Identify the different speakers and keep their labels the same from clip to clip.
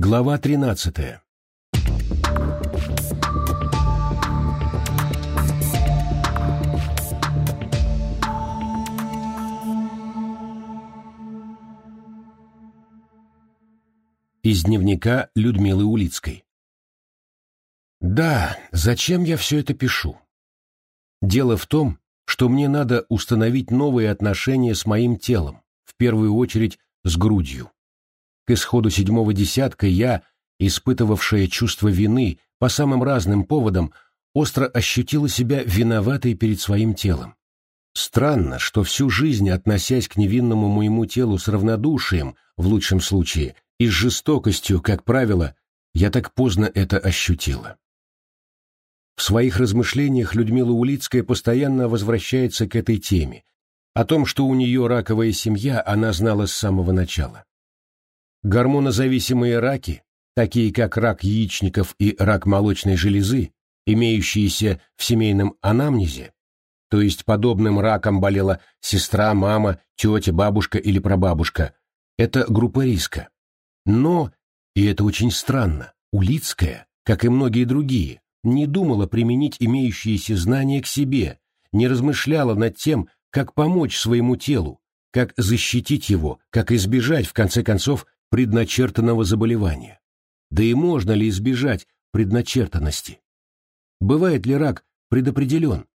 Speaker 1: Глава 13. Из дневника Людмилы Улицкой. Да, зачем я все это пишу? Дело в том, что мне надо установить новые отношения с моим телом, в первую очередь с грудью. К исходу седьмого десятка я, испытывавшая чувство вины по самым разным поводам, остро ощутила себя виноватой перед своим телом. Странно, что всю жизнь, относясь к невинному моему телу с равнодушием, в лучшем случае, и с жестокостью, как правило, я так поздно это ощутила. В своих размышлениях Людмила Улицкая постоянно возвращается к этой теме. О том, что у нее раковая семья, она знала с самого начала. Гормонозависимые раки, такие как рак яичников и рак молочной железы, имеющиеся в семейном анамнезе, то есть подобным раком болела сестра, мама, тетя, бабушка или прабабушка, это группа риска. Но, и это очень странно, Улицкая, как и многие другие, не думала применить имеющиеся знания к себе, не размышляла над тем, как помочь своему телу, как защитить его, как избежать, в конце концов, предначертанного заболевания. Да и можно ли избежать предначертанности? Бывает ли рак предопределен?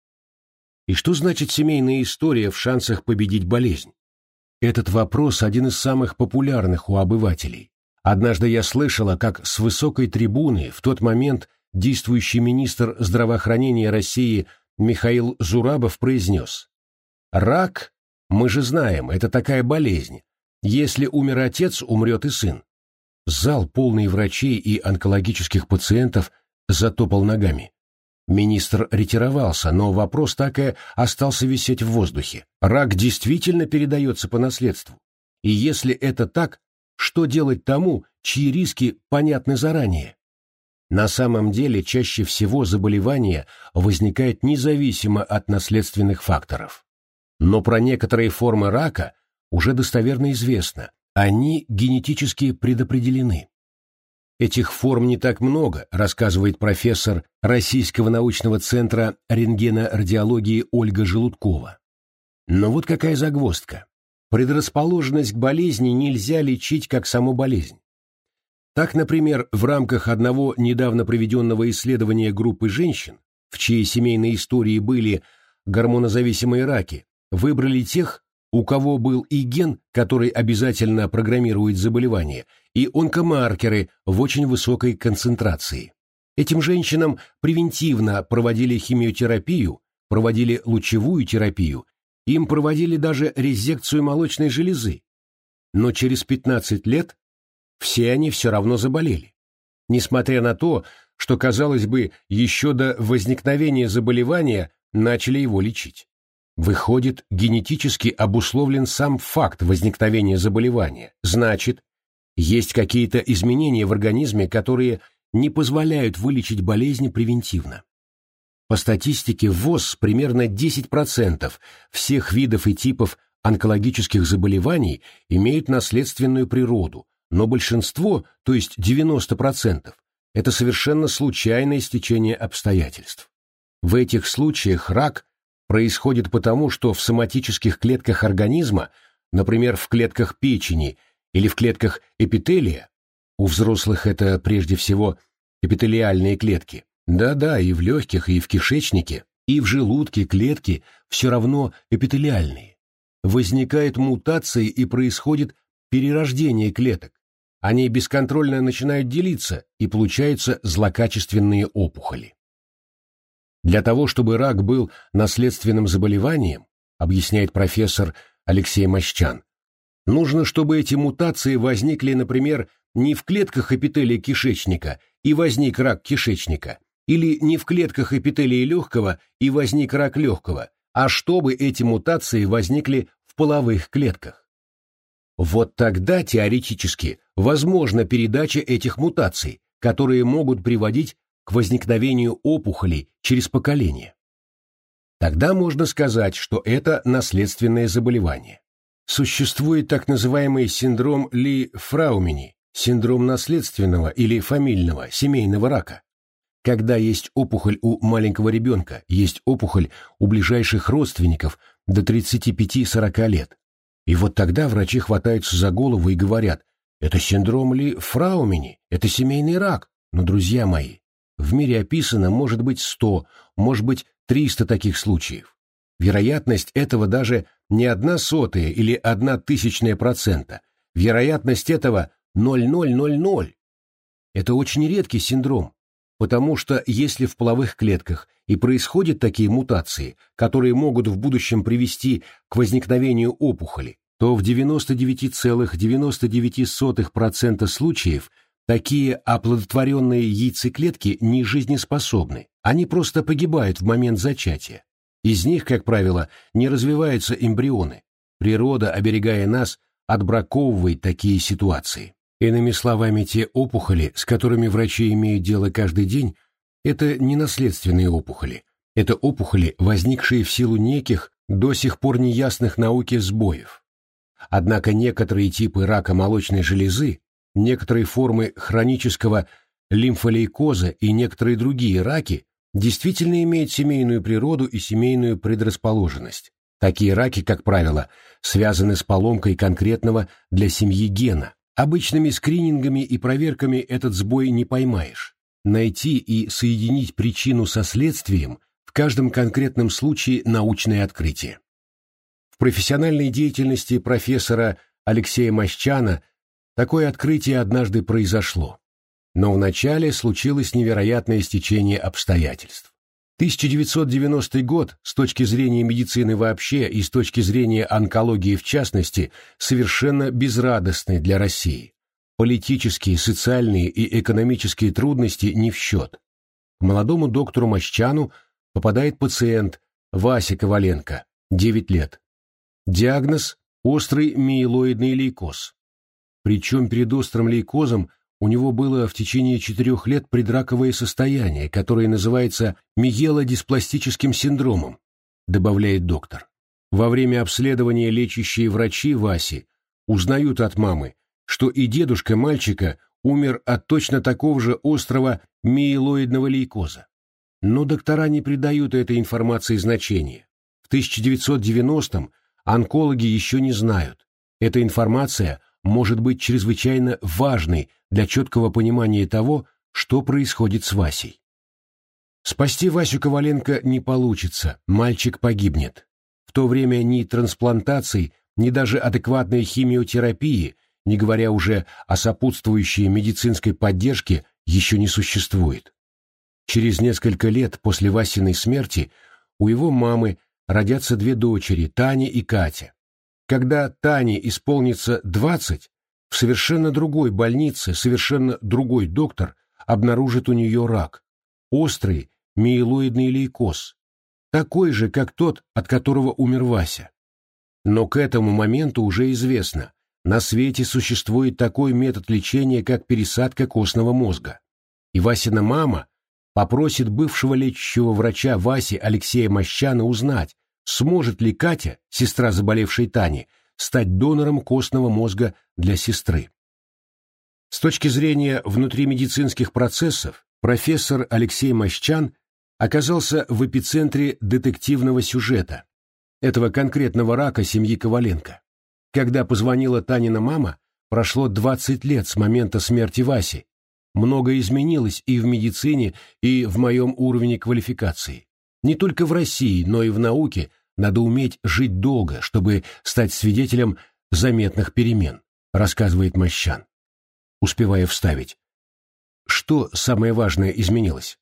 Speaker 1: И что значит семейная история в шансах победить болезнь? Этот вопрос один из самых популярных у обывателей. Однажды я слышала, как с высокой трибуны в тот момент действующий министр здравоохранения России Михаил Зурабов произнес «Рак, мы же знаем, это такая болезнь, если умер отец, умрет и сын. Зал, полный врачей и онкологических пациентов, затопал ногами. Министр ретировался, но вопрос так и остался висеть в воздухе. Рак действительно передается по наследству. И если это так, что делать тому, чьи риски понятны заранее? На самом деле чаще всего заболевание возникает независимо от наследственных факторов. Но про некоторые формы рака уже достоверно известно, они генетически предопределены. Этих форм не так много, рассказывает профессор Российского научного центра рентгенорадиологии Ольга Желудкова. Но вот какая загвоздка. Предрасположенность к болезни нельзя лечить как саму болезнь. Так, например, в рамках одного недавно проведенного исследования группы женщин, в чьей семейной истории были гормонозависимые раки, выбрали тех, у кого был и ген, который обязательно программирует заболевание, и онкомаркеры в очень высокой концентрации. Этим женщинам превентивно проводили химиотерапию, проводили лучевую терапию, им проводили даже резекцию молочной железы. Но через 15 лет все они все равно заболели. Несмотря на то, что, казалось бы, еще до возникновения заболевания начали его лечить. Выходит, генетически обусловлен сам факт возникновения заболевания. Значит, есть какие-то изменения в организме, которые не позволяют вылечить болезни превентивно. По статистике ВОЗ примерно 10% всех видов и типов онкологических заболеваний имеют наследственную природу, но большинство, то есть 90%, это совершенно случайное стечение обстоятельств. В этих случаях рак происходит потому, что в соматических клетках организма, например, в клетках печени или в клетках эпителия, у взрослых это прежде всего эпителиальные клетки, да-да, и в легких, и в кишечнике, и в желудке клетки все равно эпителиальные. Возникает мутация и происходит перерождение клеток. Они бесконтрольно начинают делиться, и получаются злокачественные опухоли. Для того, чтобы рак был наследственным заболеванием, объясняет профессор Алексей Мощан, нужно, чтобы эти мутации возникли, например, не в клетках эпителия кишечника и возник рак кишечника, или не в клетках эпителия легкого и возник рак легкого, а чтобы эти мутации возникли в половых клетках. Вот тогда теоретически возможна передача этих мутаций, которые могут приводить к возникновению опухолей через поколение. Тогда можно сказать, что это наследственное заболевание. Существует так называемый синдром Ли-Фраумени, синдром наследственного или фамильного семейного рака. Когда есть опухоль у маленького ребенка, есть опухоль у ближайших родственников до 35-40 лет. И вот тогда врачи хватаются за голову и говорят, это синдром ли Фраумени, это семейный рак. Но, друзья мои, в мире описано, может быть, 100, может быть, 300 таких случаев. Вероятность этого даже не одна сотая или одна тысячная процента. Вероятность этого 0,000. Это очень редкий синдром, потому что если в половых клетках и происходят такие мутации, которые могут в будущем привести к возникновению опухоли, то в 99,99% случаев такие оплодотворенные яйцеклетки не жизнеспособны, они просто погибают в момент зачатия. Из них, как правило, не развиваются эмбрионы. Природа, оберегая нас, отбраковывает такие ситуации. Иными словами, те опухоли, с которыми врачи имеют дело каждый день, это не наследственные опухоли. Это опухоли, возникшие в силу неких, до сих пор неясных науке сбоев. Однако некоторые типы рака молочной железы, некоторые формы хронического лимфолейкоза и некоторые другие раки действительно имеют семейную природу и семейную предрасположенность. Такие раки, как правило, связаны с поломкой конкретного для семьи гена. Обычными скринингами и проверками этот сбой не поймаешь. Найти и соединить причину со следствием в каждом конкретном случае научное открытие. В профессиональной деятельности профессора Алексея Мощана такое открытие однажды произошло. Но вначале случилось невероятное стечение обстоятельств. 1990 год, с точки зрения медицины вообще и с точки зрения онкологии в частности, совершенно безрадостный для России. Политические, социальные и экономические трудности не в счет. К молодому доктору Мощану попадает пациент Вася Коваленко, 9 лет. Диагноз – острый миелоидный лейкоз. Причем перед острым лейкозом – у него было в течение четырех лет предраковое состояние, которое называется миелодиспластическим синдромом, добавляет доктор. Во время обследования лечащие врачи Васи узнают от мамы, что и дедушка мальчика умер от точно такого же острого миелоидного лейкоза. Но доктора не придают этой информации значения. В 1990-м онкологи еще не знают. Эта информация может быть чрезвычайно важной для четкого понимания того, что происходит с Васей. Спасти Васю Коваленко не получится, мальчик погибнет. В то время ни трансплантаций, ни даже адекватной химиотерапии, не говоря уже о сопутствующей медицинской поддержке, еще не существует. Через несколько лет после Васиной смерти у его мамы родятся две дочери, Таня и Катя. Когда Тане исполнится 20, в совершенно другой больнице совершенно другой доктор обнаружит у нее рак, острый миелоидный лейкоз, такой же, как тот, от которого умер Вася. Но к этому моменту уже известно, на свете существует такой метод лечения, как пересадка костного мозга. И Васина мама попросит бывшего лечащего врача Васи Алексея Мощана узнать, сможет ли Катя, сестра заболевшей Тани, стать донором костного мозга для сестры. С точки зрения внутримедицинских процессов, профессор Алексей Мощан оказался в эпицентре детективного сюжета, этого конкретного рака семьи Коваленко. Когда позвонила Танина мама, прошло 20 лет с момента смерти Васи. Многое изменилось и в медицине, и в моем уровне квалификации. Не только в России, но и в науке надо уметь жить долго, чтобы стать свидетелем заметных перемен, рассказывает Мощан, успевая вставить. Что самое важное изменилось?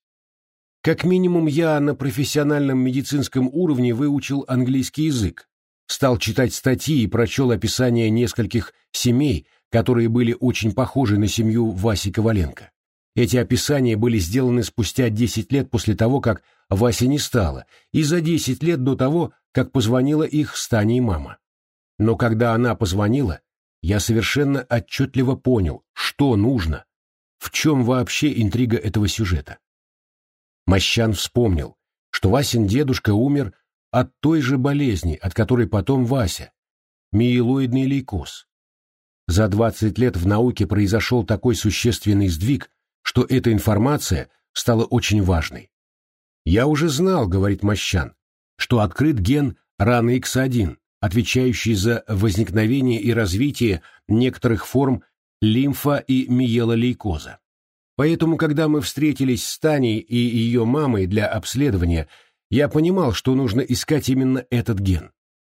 Speaker 1: Как минимум я на профессиональном медицинском уровне выучил английский язык, стал читать статьи и прочел описание нескольких семей, которые были очень похожи на семью Васи Коваленко. Эти описания были сделаны спустя 10 лет после того, как Вася не стало, и за 10 лет до того, как позвонила их с Таней мама. Но когда она позвонила, я совершенно отчетливо понял, что нужно, в чем вообще интрига этого сюжета. Мощан вспомнил, что Васин дедушка умер от той же болезни, от которой потом Вася, миелоидный лейкоз. за 20 лет в науке произошел такой существенный сдвиг, что эта информация стала очень важной. «Я уже знал», — говорит Мощан, что открыт ген раны X1, отвечающий за возникновение и развитие некоторых форм лимфа- и миелолейкоза. Поэтому, когда мы встретились с Таней и ее мамой для обследования, я понимал, что нужно искать именно этот ген.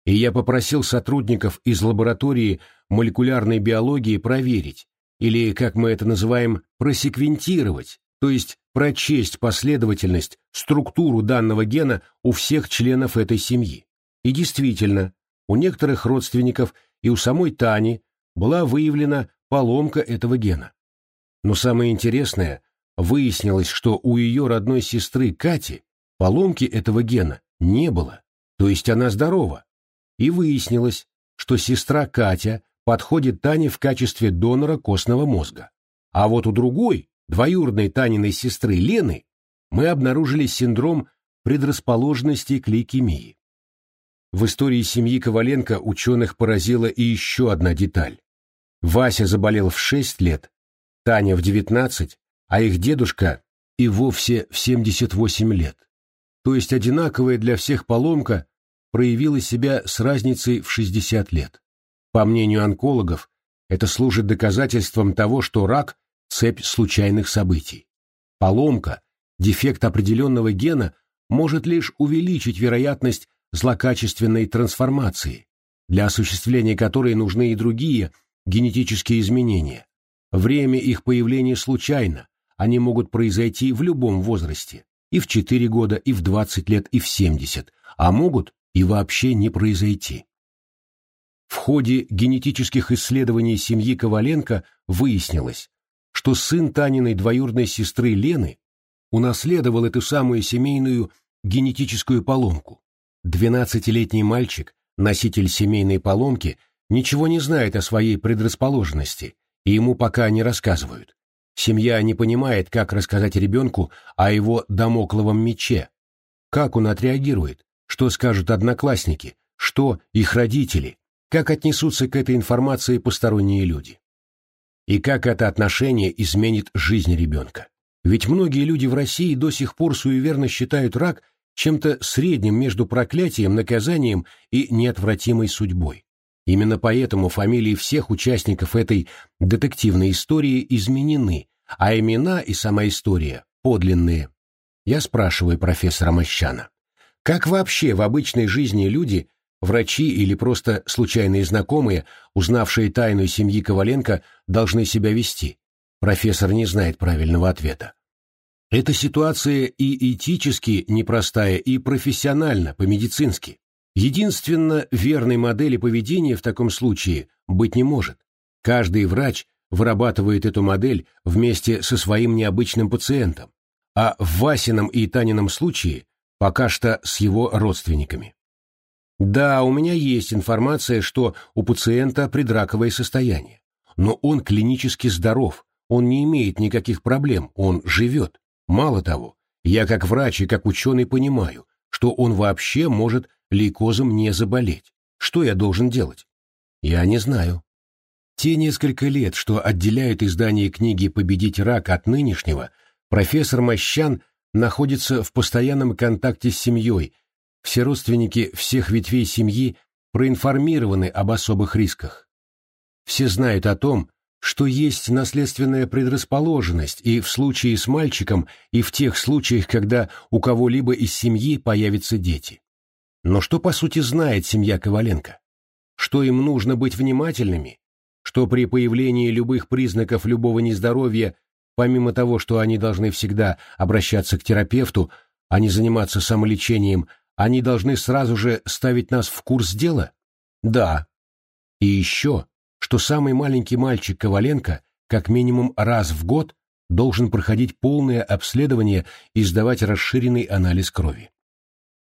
Speaker 1: И я попросил сотрудников из лаборатории молекулярной биологии проверить, или, как мы это называем, просеквентировать, то есть прочесть последовательность, структуру данного гена у всех членов этой семьи. И действительно, у некоторых родственников и у самой Тани была выявлена поломка этого гена. Но самое интересное, выяснилось, что у ее родной сестры Кати поломки этого гена не было, то есть она здорова. И выяснилось, что сестра Катя подходит Тане в качестве донора костного мозга. А вот у другой, двоюродной Таниной сестры Лены, мы обнаружили синдром предрасположенности к лейкемии. В истории семьи Коваленко ученых поразила и еще одна деталь. Вася заболел в 6 лет, Таня в 19, а их дедушка и вовсе в 78 лет. То есть одинаковая для всех поломка проявила себя с разницей в 60 лет. По мнению онкологов, это служит доказательством того, что рак – цепь случайных событий. Поломка, дефект определенного гена может лишь увеличить вероятность злокачественной трансформации, для осуществления которой нужны и другие генетические изменения. Время их появления случайно, они могут произойти в любом возрасте, и в 4 года, и в 20 лет, и в 70, а могут и вообще не произойти. В ходе генетических исследований семьи Коваленко выяснилось, что сын Таниной двоюродной сестры Лены унаследовал эту самую семейную генетическую поломку. Двенадцатилетний мальчик, носитель семейной поломки, ничего не знает о своей предрасположенности и ему пока не рассказывают. Семья не понимает, как рассказать ребенку о его домокловом мече. Как он отреагирует, что скажут одноклассники, что их родители, как отнесутся к этой информации посторонние люди. И как это отношение изменит жизнь ребенка. Ведь многие люди в России до сих пор суеверно считают рак чем-то средним между проклятием, наказанием и неотвратимой судьбой. Именно поэтому фамилии всех участников этой детективной истории изменены, а имена и сама история подлинные. Я спрашиваю профессора Мощана, как вообще в обычной жизни люди, врачи или просто случайные знакомые, узнавшие тайну семьи Коваленко, должны себя вести? Профессор не знает правильного ответа. Эта ситуация и этически непростая, и профессионально, по-медицински. Единственно верной модели поведения в таком случае быть не может. Каждый врач вырабатывает эту модель вместе со своим необычным пациентом, а в Васином и Танином случае пока что с его родственниками. Да, у меня есть информация, что у пациента предраковое состояние, но он клинически здоров, он не имеет никаких проблем, он живет. Мало того, я как врач и как ученый понимаю, что он вообще может лейкозом не заболеть. Что я должен делать? Я не знаю. Те несколько лет, что отделяют издание книги «Победить рак» от нынешнего, профессор Мощан находится в постоянном контакте с семьей, все родственники всех ветвей семьи проинформированы об особых рисках. Все знают о том, что есть наследственная предрасположенность и в случае с мальчиком, и в тех случаях, когда у кого-либо из семьи появятся дети. Но что по сути знает семья Коваленко? Что им нужно быть внимательными? Что при появлении любых признаков любого нездоровья, помимо того, что они должны всегда обращаться к терапевту, а не заниматься самолечением, они должны сразу же ставить нас в курс дела? Да. И еще, что самый маленький мальчик Коваленко как минимум раз в год должен проходить полное обследование и сдавать расширенный анализ крови.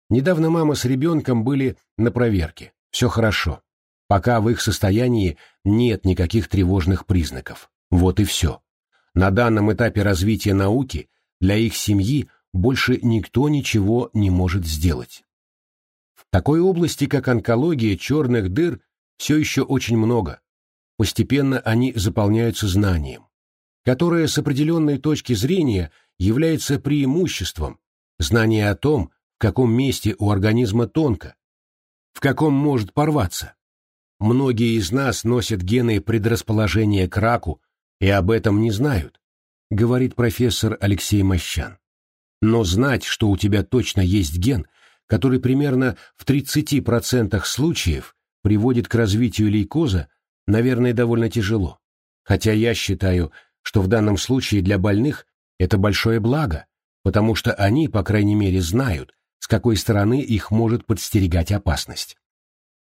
Speaker 1: Недавно мама с ребенком были на проверке. Все хорошо. Пока в их состоянии нет никаких тревожных признаков. Вот и все. На данном этапе развития науки для их семьи больше никто ничего не может сделать. В такой области, как онкология черных дыр, все еще очень много. постепенно они заполняются знанием, которое с определенной точки зрения является преимуществом, знание о том, в каком месте у организма тонко, в каком может порваться. Многие из нас носят гены предрасположения к раку и об этом не знают, говорит профессор Алексей Мощан. Но знать, что у тебя точно есть ген, который примерно в 30% случаев приводит к развитию лейкоза, наверное, довольно тяжело. Хотя я считаю, что в данном случае для больных это большое благо, потому что они, по крайней мере, знают, с какой стороны их может подстерегать опасность.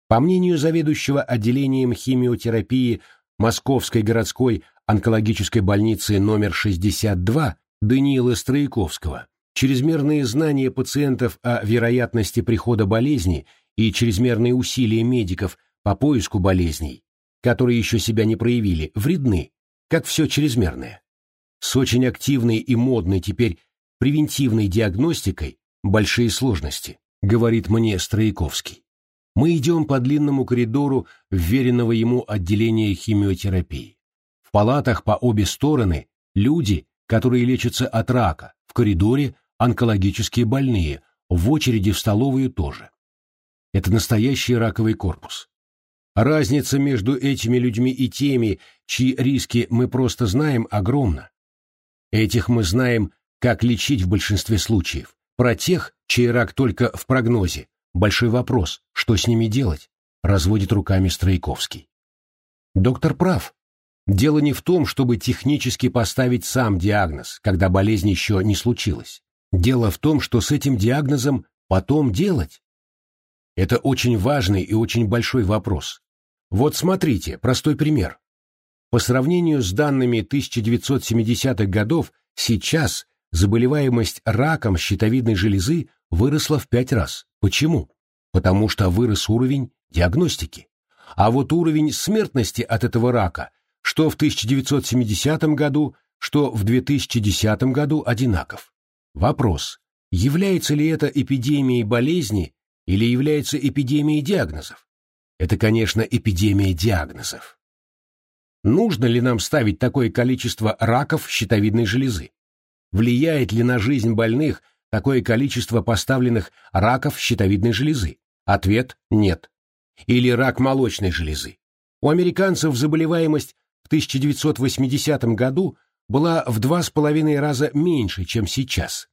Speaker 1: По мнению заведующего отделением химиотерапии Московской городской онкологической больницы номер 62 Даниила Строяковского, чрезмерные знания пациентов о вероятности прихода болезни и чрезмерные усилия медиков по поиску болезней, которые еще себя не проявили, вредны, как все чрезмерное. С очень активной и модной теперь превентивной диагностикой большие сложности, говорит мне Строяковский. Мы идем по длинному коридору вверенного ему отделения химиотерапии. В палатах по обе стороны люди, которые лечатся от рака, в коридоре онкологические больные, в очереди в столовую тоже. Это настоящий раковый корпус. Разница между этими людьми и теми, чьи риски мы просто знаем, огромна. Этих мы знаем, как лечить в большинстве случаев, про тех, чей рак только в прогнозе. Большой вопрос, что с ними делать, разводит руками Стройковский. Доктор прав. Дело не в том, чтобы технически поставить сам диагноз, когда болезнь еще не случилась. Дело в том, что с этим диагнозом потом делать. Это очень важный и очень большой вопрос. Вот смотрите, простой пример. По сравнению с данными 1970-х годов, сейчас заболеваемость раком щитовидной железы выросла в пять раз. Почему? Потому что вырос уровень диагностики. А вот уровень смертности от этого рака, что в 1970 году, что в 2010 году одинаков. Вопрос, является ли это эпидемией болезни или является эпидемией диагнозов? Это, конечно, эпидемия диагнозов. Нужно ли нам ставить такое количество раков щитовидной железы? Влияет ли на жизнь больных такое количество поставленных раков щитовидной железы? Ответ – нет. Или рак молочной железы. У американцев заболеваемость в 1980 году была в два с половиной раза меньше, чем сейчас.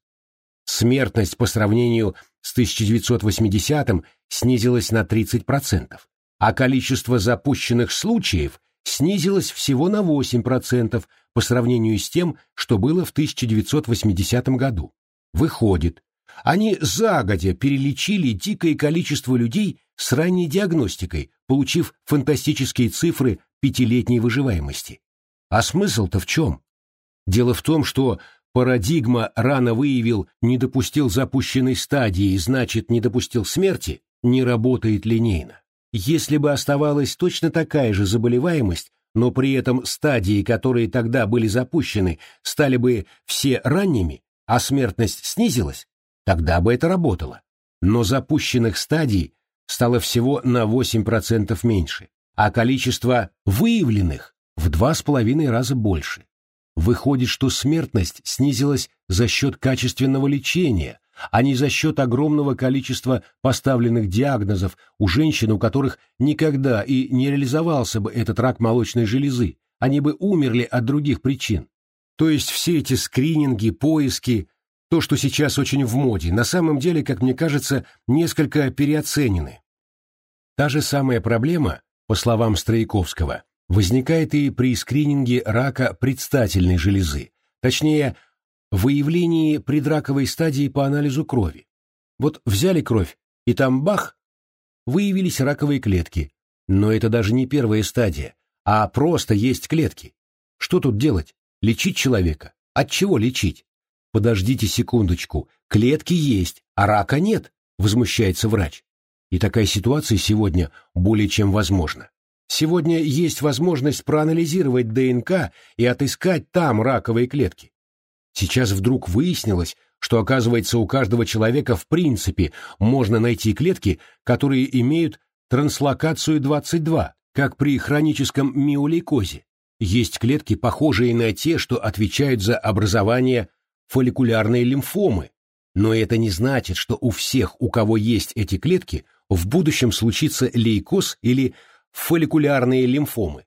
Speaker 1: Смертность по сравнению с 1980 снизилась на 30%, а количество запущенных случаев снизилось всего на 8% по сравнению с тем, что было в 1980 году. Выходит, они загодя перелечили дикое количество людей с ранней диагностикой, получив фантастические цифры пятилетней выживаемости. А смысл-то в чем? Дело в том, что парадигма рано выявил, не допустил запущенной стадии, значит, не допустил смерти, не работает линейно. Если бы оставалась точно такая же заболеваемость, но при этом стадии, которые тогда были запущены, стали бы все ранними, а смертность снизилась, тогда бы это работало. Но запущенных стадий стало всего на 8% меньше, а количество выявленных в два с половиной раза больше. Выходит, что смертность снизилась за счет качественного лечения, а не за счет огромного количества поставленных диагнозов у женщин, у которых никогда и не реализовался бы этот рак молочной железы, они бы умерли от других причин. То есть все эти скрининги, поиски, то, что сейчас очень в моде, на самом деле, как мне кажется, несколько переоценены. Та же самая проблема, по словам Строяковского, возникает и при скрининге рака предстательной железы, точнее, выявлении предраковой стадии по анализу крови. Вот взяли кровь, и там бах, выявились раковые клетки. Но это даже не первая стадия, а просто есть клетки. Что тут делать? Лечить человека? От чего лечить? Подождите секундочку, клетки есть, а рака нет, возмущается врач. И такая ситуация сегодня более чем возможна. Сегодня есть возможность проанализировать ДНК и отыскать там раковые клетки. Сейчас вдруг выяснилось, что, оказывается, у каждого человека в принципе можно найти клетки, которые имеют транслокацию 22, как при хроническом миолейкозе. Есть клетки, похожие на те, что отвечают за образование фолликулярной лимфомы, но это не значит, что у всех, у кого есть эти клетки, в будущем случится лейкоз или фолликулярные лимфомы.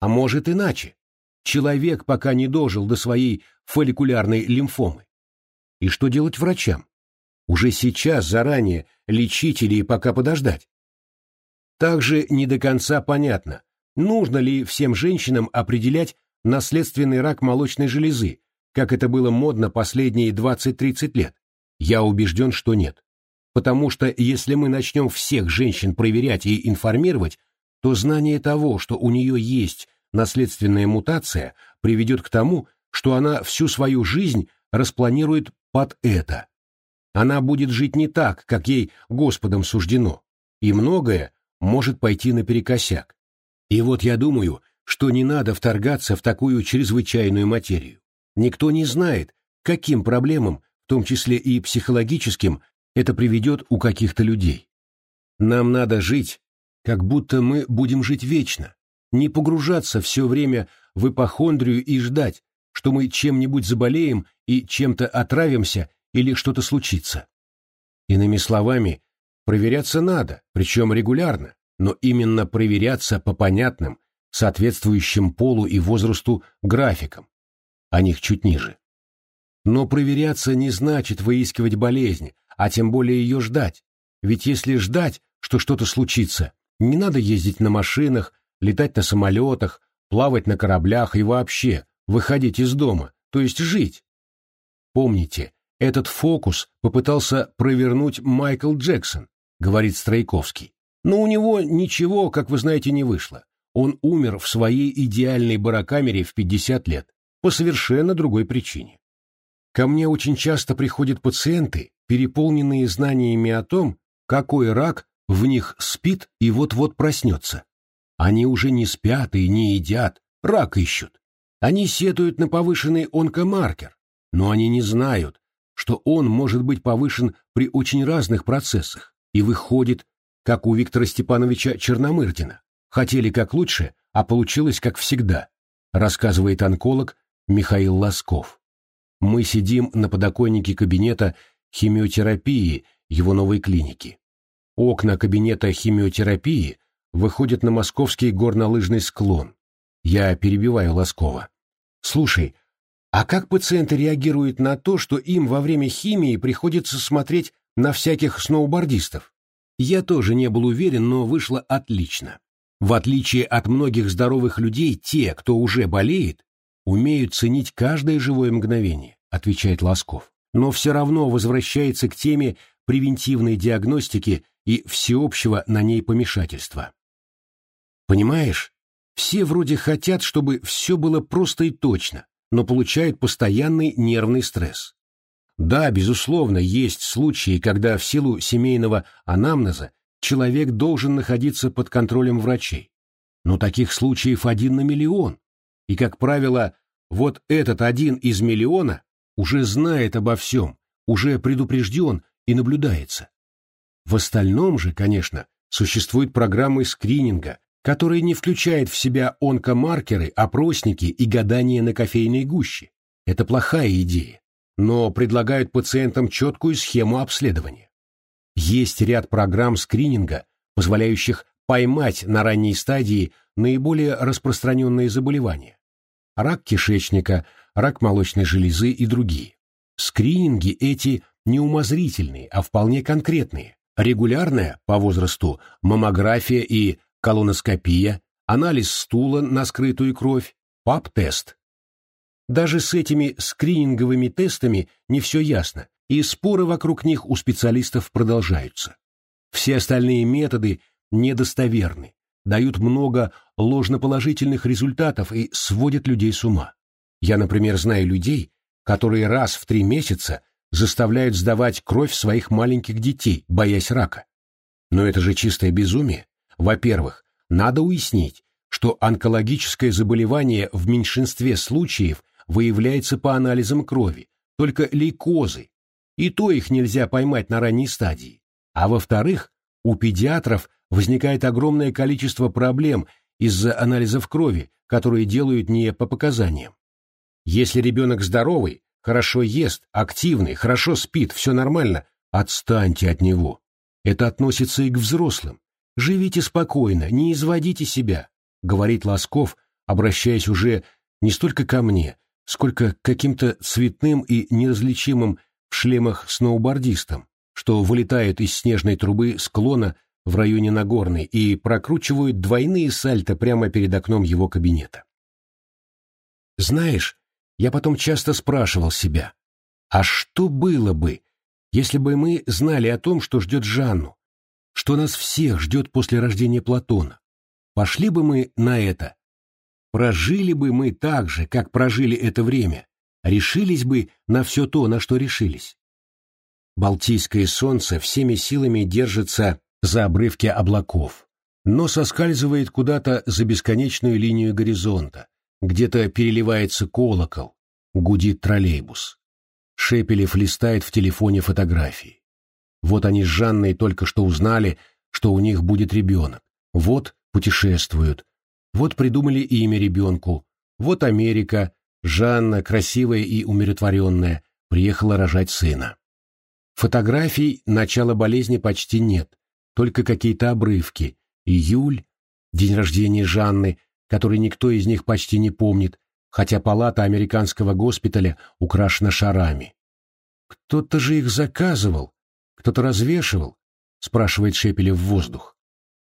Speaker 1: А может иначе. Человек пока не дожил до своей фолликулярной лимфомы. И что делать врачам? Уже сейчас заранее лечить или пока подождать? Также не до конца понятно, нужно ли всем женщинам определять наследственный рак молочной железы, как это было модно последние 20-30 лет. Я убежден, что нет. Потому что если мы начнем всех женщин проверять и информировать, то знание того, что у нее есть наследственная мутация, приведет к тому, что она всю свою жизнь распланирует под это. Она будет жить не так, как ей Господом суждено, и многое может пойти наперекосяк. И вот я думаю, что не надо вторгаться в такую чрезвычайную материю. Никто не знает, каким проблемам, в том числе и психологическим, это приведет у каких-то людей. Нам надо жить, как будто мы будем жить вечно, не погружаться все время в ипохондрию и ждать, что мы чем-нибудь заболеем и чем-то отравимся или что-то случится. Иными словами, проверяться надо, причем регулярно, но именно проверяться по понятным, соответствующим полу и возрасту графикам, о них чуть ниже. Но проверяться не значит выискивать болезнь, а тем более ее ждать. Ведь если ждать, что что-то случится, не надо ездить на машинах, летать на самолетах, плавать на кораблях и вообще выходить из дома, то есть жить. Помните, этот фокус попытался провернуть Майкл Джексон, говорит Стройковский. Но у него ничего, как вы знаете, не вышло. Он умер в своей идеальной барокамере в 50 лет, по совершенно другой причине. Ко мне очень часто приходят пациенты, переполненные знаниями о том, какой рак в них спит и вот-вот проснется. Они уже не спят и не едят, рак ищут. Они сетуют на повышенный онкомаркер, но они не знают, что он может быть повышен при очень разных процессах и выходит, как у Виктора Степановича Черномырдина. Хотели как лучше, а получилось как всегда, рассказывает онколог Михаил Лосков. Мы сидим на подоконнике кабинета химиотерапии его новой клиники. Окна кабинета химиотерапии выходят на московский горнолыжный склон. Я перебиваю Лоскова. Слушай, а как пациенты реагируют на то, что им во время химии приходится смотреть на всяких сноубордистов? Я тоже не был уверен, но вышло отлично. В отличие от многих здоровых людей, те, кто уже болеет, умеют ценить каждое живое мгновение, отвечает Лосков. Но все равно возвращается к теме превентивной диагностики и всеобщего на ней помешательства. Понимаешь, все вроде хотят, чтобы все было просто и точно, но получают постоянный нервный стресс. Да, безусловно, есть случаи, когда в силу семейного анамнеза человек должен находиться под контролем врачей. Но таких случаев один на миллион. И, как правило, вот этот один из миллиона уже знает обо всем, уже предупрежден и наблюдается. В остальном же, конечно, существуют программы скрининга, который не включает в себя онкомаркеры, опросники и гадания на кофейной гуще. Это плохая идея, но предлагают пациентам четкую схему обследования. Есть ряд программ скрининга, позволяющих поймать на ранней стадии наиболее распространенные заболевания. Рак кишечника, рак молочной железы и другие. Скрининги эти не умозрительные, а вполне конкретные. Регулярная, по возрасту, маммография и колоноскопия, анализ стула на скрытую кровь, ПАП-тест. Даже с этими скрининговыми тестами не все ясно, и споры вокруг них у специалистов продолжаются. Все остальные методы недостоверны, дают много ложноположительных результатов и сводят людей с ума. Я, например, знаю людей, которые раз в три месяца заставляют сдавать кровь своих маленьких детей, боясь рака. Но это же чистое безумие. Во-первых, надо уяснить, что онкологическое заболевание в меньшинстве случаев выявляется по анализам крови, только лейкозы, и то их нельзя поймать на ранней стадии. А во-вторых, у педиатров возникает огромное количество проблем из-за анализов крови, которые делают не по показаниям. Если ребенок здоровый, хорошо ест, активный, хорошо спит, все нормально, отстаньте от него. Это относится и к взрослым. Живите спокойно, не изводите себя, говорит Лосков, обращаясь уже не столько ко мне, сколько к каким-то цветным и неразличимым в шлемах сноубордистам, что вылетают из снежной трубы склона в районе Нагорной и прокручивают двойные сальто прямо перед окном его кабинета. Знаешь, я потом часто спрашивал себя, а что было бы, если бы мы знали о том, что ждет Жанну, что нас всех ждет после рождения Платона? Пошли бы мы на это? Прожили бы мы так же, как прожили это время? Решились бы на все то, на что решились? Балтийское солнце всеми силами держится за обрывки облаков, но соскальзывает куда-то за бесконечную линию горизонта, где-то переливается колокол, гудит троллейбус. Шепелев листает в телефоне фотографии. Вот они с Жанной только что узнали, что у них будет ребенок. Вот путешествуют. Вот придумали имя ребенку. Вот Америка, Жанна, красивая и умиротворенная, приехала рожать сына. Фотографий начала болезни почти нет, только какие-то обрывки. Июль, день рождения Жанны, который никто из них почти не помнит, хотя палата американского госпиталя украшена шарами. «Кто-то же их заказывал, кто-то развешивал», — спрашивает Шепелев в воздух.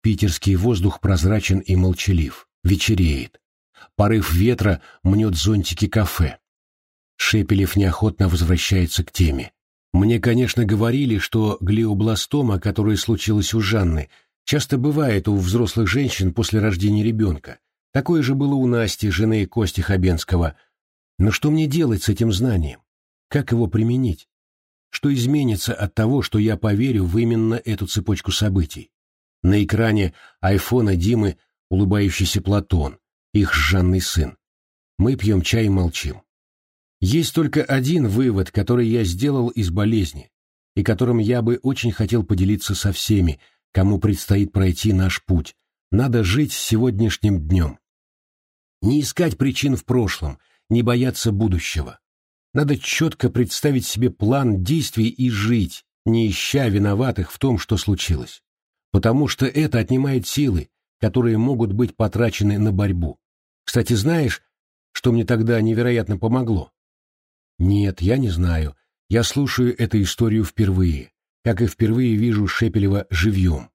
Speaker 1: Питерский воздух прозрачен и молчалив, вечереет. Порыв ветра мнет зонтики кафе. Шепелев неохотно возвращается к теме. Мне, конечно, говорили, что глиобластома, которая случилась у Жанны, часто бывает у взрослых женщин после рождения ребенка, Такое же было у Насти, жены Кости Хабенского. Но что мне делать с этим знанием? Как его применить? Что изменится от того, что я поверю в именно эту цепочку событий? На экране айфона Димы улыбающийся Платон, их Жанный сын. Мы пьем чай и молчим. Есть только один вывод, который я сделал из болезни, и которым я бы очень хотел поделиться со всеми, кому предстоит пройти наш путь. Надо жить сегодняшним днем. Не искать причин в прошлом, не бояться будущего. Надо четко представить себе план действий и жить, не ища виноватых в том, что случилось. Потому что это отнимает силы, которые могут быть потрачены на борьбу. Кстати, знаешь, что мне тогда невероятно помогло? Нет, я не знаю. Я слушаю эту историю впервые, как и впервые вижу Шепелева живьем.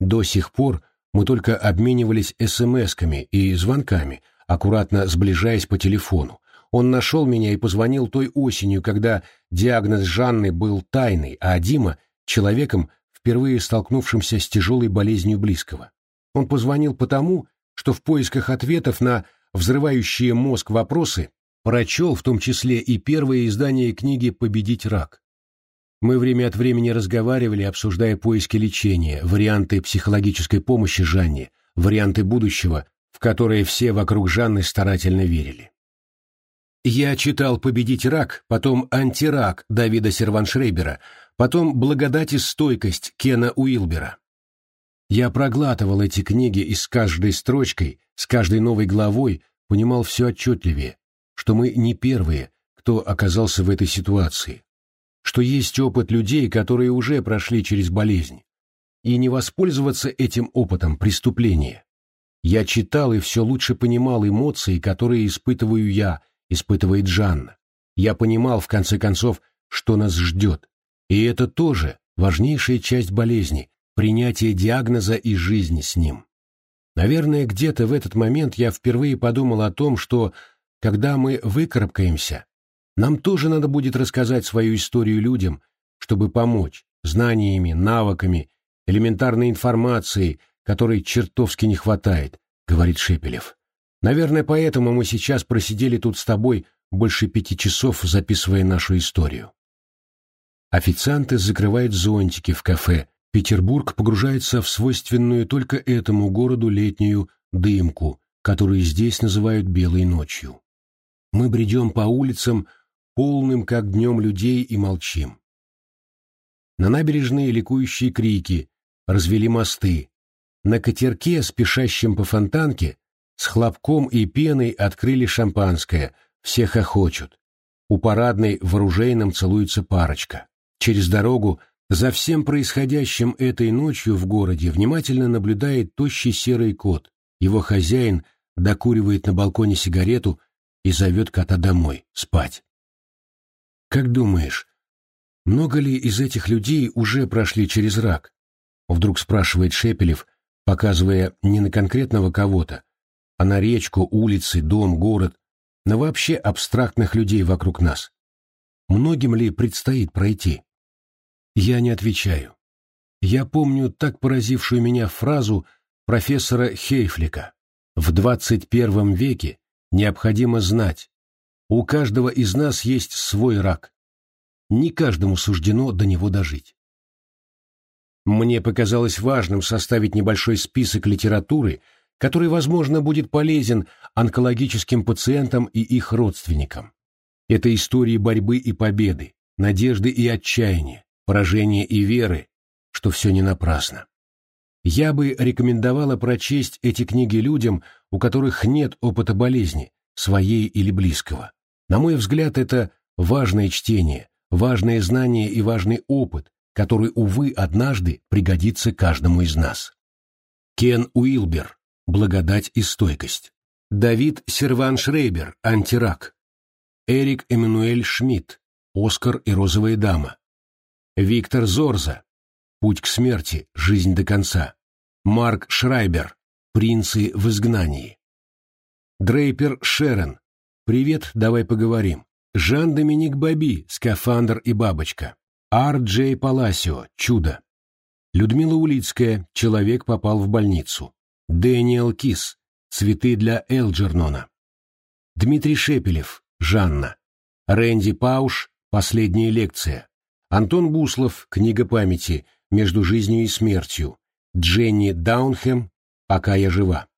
Speaker 1: До сих пор мы только обменивались смс-ками и звонками, аккуратно сближаясь по телефону. Он нашел меня и позвонил той осенью, когда диагноз Жанны был тайный, а Дима — человеком, впервые столкнувшимся с тяжелой болезнью близкого. Он позвонил потому, что в поисках ответов на взрывающие мозг вопросы прочел в том числе и первое издание книги «Победить рак». Мы время от времени разговаривали, обсуждая поиски лечения, варианты психологической помощи Жанне, варианты будущего, в которые все вокруг Жанны старательно верили. Я читал «Победить рак», потом «Антирак» Давида Серваншрейбера, потом «Благодать и стойкость» Кена Уилбера. Я проглатывал эти книги и с каждой строчкой, с каждой новой главой понимал все отчетливее, что мы не первые, кто оказался в этой ситуации, что есть опыт людей, которые уже прошли через болезнь, и не воспользоваться этим опытом преступления. Я читал и все лучше понимал эмоции, которые испытываю я, испытывает Жанна. Я понимал, в конце концов, что нас ждет. И это тоже важнейшая часть болезни – принятие диагноза и жизни с ним. Наверное, где-то в этот момент я впервые подумал о том, что, когда мы выкарабкаемся, нам тоже надо будет рассказать свою историю людям, чтобы помочь знаниями, навыками, элементарной информацией, которой чертовски не хватает, говорит Шепелев. Наверное, поэтому мы сейчас просидели тут с тобой больше пяти часов, записывая нашу историю. Официанты закрывают зонтики в кафе. Петербург погружается в свойственную только этому городу летнюю дымку, которую здесь называют белой ночью. Мы бредем по улицам, полным как днем людей, и молчим. На набережной ликующие крики, развели мосты, На катерке, спешащем по фонтанке, с хлопком и пеной открыли шампанское, все хохочут. У парадной в оружейном целуется парочка. Через дорогу за всем происходящим этой ночью в городе внимательно наблюдает тощий серый кот. Его хозяин докуривает на балконе сигарету и зовет кота домой, спать. Как думаешь, много ли из этих людей уже прошли через рак? Вдруг спрашивает Шепелев, показывая не на конкретного кого-то, а на речку, улицы, дом, город, на вообще абстрактных людей вокруг нас. Многим ли предстоит пройти? Я не отвечаю. Я помню так поразившую меня фразу профессора Хейфлика. В 21 веке необходимо знать, у каждого из нас есть свой рак. Не каждому суждено до него дожить. Мне показалось важным составить небольшой список литературы, который, возможно, будет полезен онкологическим пациентам и их родственникам. Это истории борьбы и победы, надежды и отчаяния, поражения и веры, что все не напрасно. Я бы рекомендовала прочесть эти книги людям, у которых нет опыта болезни, своей или близкого. На мой взгляд, это важное чтение, важное знание и важный опыт, который, увы, однажды пригодится каждому из нас. Кен Уилбер Благодать и стойкость. Давид Серван Шрейбер, антирак. Эрик Эммануэль Шмидт, Оскар и розовая дама. Виктор Зорза, Путь к смерти, жизнь до конца. Марк Шрайбер, Принцы в изгнании. Дрейпер Шерон, Привет, давай поговорим. Жан-Доминик Баби, Скафандр и бабочка. Ар Джей Паласио, Чудо. Людмила Улицкая, Человек попал в больницу. Дэниел Кис. Цветы для Элджернона. Дмитрий Шепелев. Жанна. Рэнди Пауш. Последняя лекция. Антон Буслов. Книга памяти. Между жизнью и смертью. Дженни Даунхэм. Пока я жива.